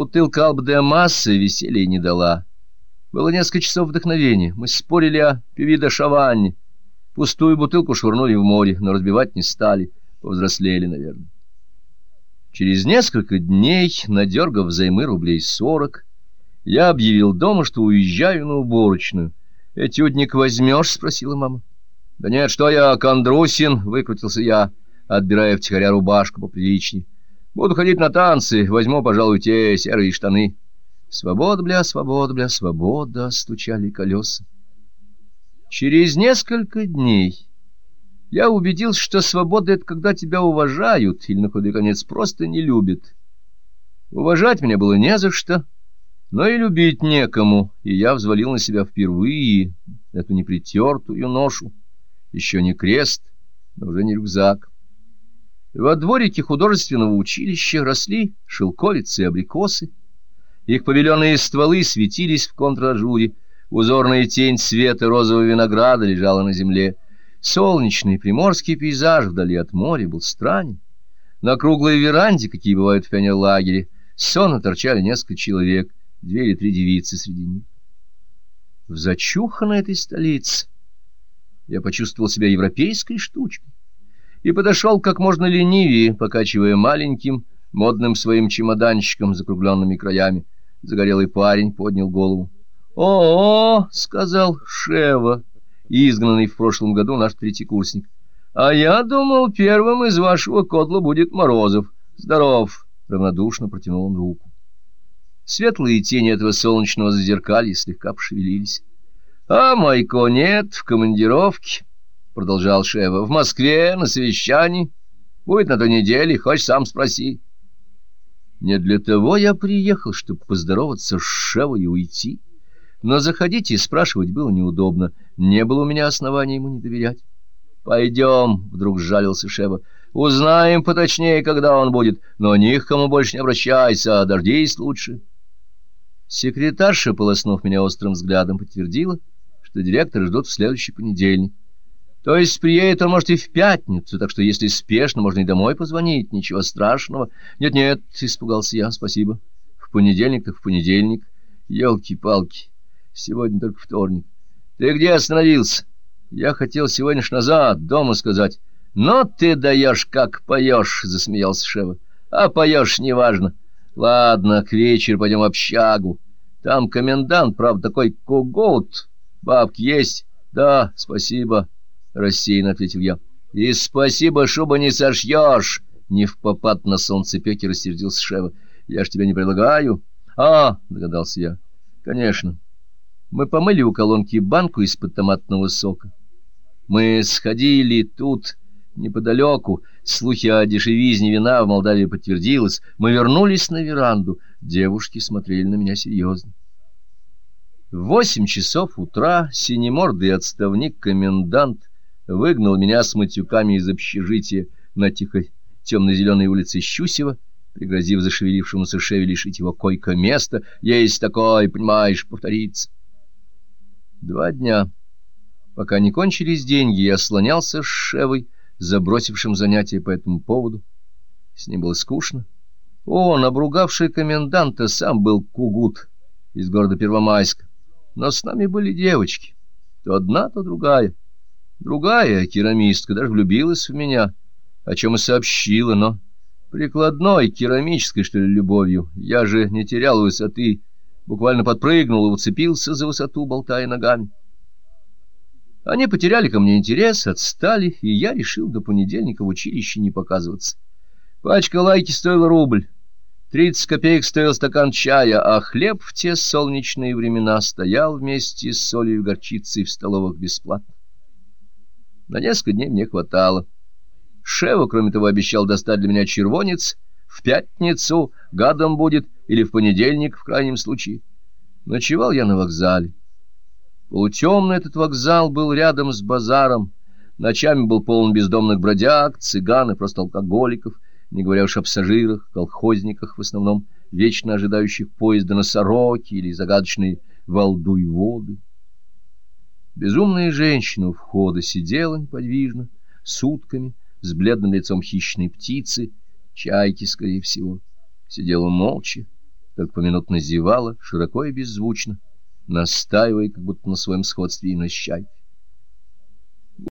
Бутылка Албде Массы веселья не дала. Было несколько часов вдохновения. Мы спорили о Певида Шаванне. Пустую бутылку швырнули в море, но разбивать не стали. Повзрослели, наверное. Через несколько дней, надергав взаймы рублей сорок, я объявил дома, что уезжаю на уборочную. «Этюдник возьмешь?» — спросила мама. «Да нет, что я, Кондрусин!» — выкрутился я, отбирая втихаря рубашку поприличней. «Буду ходить на танцы, возьму, пожалуй, те серые штаны». «Свобода, бля, свобода, бля, свобода!» — стучали колеса. Через несколько дней я убедился, что свобода — это когда тебя уважают или, на худой конец, просто не любят. Уважать меня было не за что, но и любить некому, и я взвалил на себя впервые эту непритертую ношу. Еще не крест, но уже не рюкзак. Во дворике художественного училища росли шелковицы и абрикосы. Их побеленные стволы светились в контражуре, узорная тень цвета розового винограда лежала на земле. Солнечный приморский пейзаж вдали от моря был странен. На круглой веранде, какие бывают в пионерлагере, сонно торчали несколько человек, две или три девицы среди них. В зачуханной этой столице я почувствовал себя европейской штучкой и подошел как можно ленивее, покачивая маленьким, модным своим чемоданчиком с закругленными краями. Загорелый парень поднял голову. «О-о!» — сказал Шева, изгнанный в прошлом году наш третьекурсник. «А я думал, первым из вашего кодла будет Морозов. Здоров!» — равнодушно протянул он руку. Светлые тени этого солнечного зазеркалья слегка пошевелились. «А Майко нет, в командировке», — продолжал Шева, — «в Москве, на совещании. Будет на той неделе, хоть сам спроси». Не для того я приехал, чтобы поздороваться с Шевой и уйти. Но заходить и спрашивать было неудобно. Не было у меня оснований ему не доверять. «Пойдем», — вдруг сжалился Шева, — «узнаем поточнее, когда он будет, но ни к кому больше не обращайся, дождись лучше». Секретарша, полоснув меня острым взглядом, подтвердила, что директор ждут в следующий понедельник. То есть приедет он, может, и в пятницу, так что, если спешно, можно и домой позвонить, ничего страшного. Нет-нет, испугался я, спасибо. В понедельник так в понедельник. Елки-палки, сегодня только вторник. Ты где остановился? Я хотел сегодня ж назад, дома сказать. Но ты даешь, как поешь, засмеялся Шева. А поешь неважно. Ладно, к вечеру пойдем в общагу. Там комендант, правда, такой кугут. Бабки есть? Да, спасибо, — рассеянно ответил я. И спасибо, шуба не сошьешь. Не в попад на солнцепеке рассердился Шева. Я ж тебя не предлагаю. А, догадался я. Конечно. Мы помыли у колонки банку из-под томатного сока. Мы сходили тут неподалеку. Слухи о дешевизне вина в Молдавии подтвердилось. Мы вернулись на веранду. Девушки смотрели на меня серьезно. В восемь часов утра синемордый отставник-комендант выгнал меня с матюками из общежития на тихой темно-зеленой улице Щусева, пригрозив зашевелившемуся шеве лишить его койко-места. Есть такое, понимаешь, повторится. Два дня, пока не кончились деньги, я слонялся с Шевой, забросившим занятия по этому поводу. С ним было скучно. Он, обругавший коменданта, сам был кугут из города Первомайска. Но с нами были девочки, то одна, то другая. Другая керамистка даже влюбилась в меня, о чем и сообщила, но прикладной, керамической, что ли, любовью. Я же не терял высоты, буквально подпрыгнул и уцепился за высоту, болтая ногами. Они потеряли ко мне интерес, отстали, и я решил до понедельника в училище не показываться. Пачка лайки стоила рубль, тридцать копеек стоил стакан чая, а хлеб в те солнечные времена стоял вместе с солью и горчицей в столовых бесплатно. На несколько дней мне хватало. Шева, кроме того, обещал достать для меня червонец в пятницу, гадом будет, или в понедельник, в крайнем случае. Ночевал я на вокзале. Полутемный этот вокзал был рядом с базаром. Ночами был полон бездомных бродяг, цыган и просто алкоголиков, не говоря уж о пассажирах, колхозниках в основном, вечно ожидающих поезда на сороки или загадочные волдуй воды. Безумная женщина у входа сидела неподвижно, сутками, с бледным лицом хищной птицы, чайки, скорее всего. Сидела молча, только поминутно зевала, широко и беззвучно, настаивая как будто на своем сходстве и на счастье.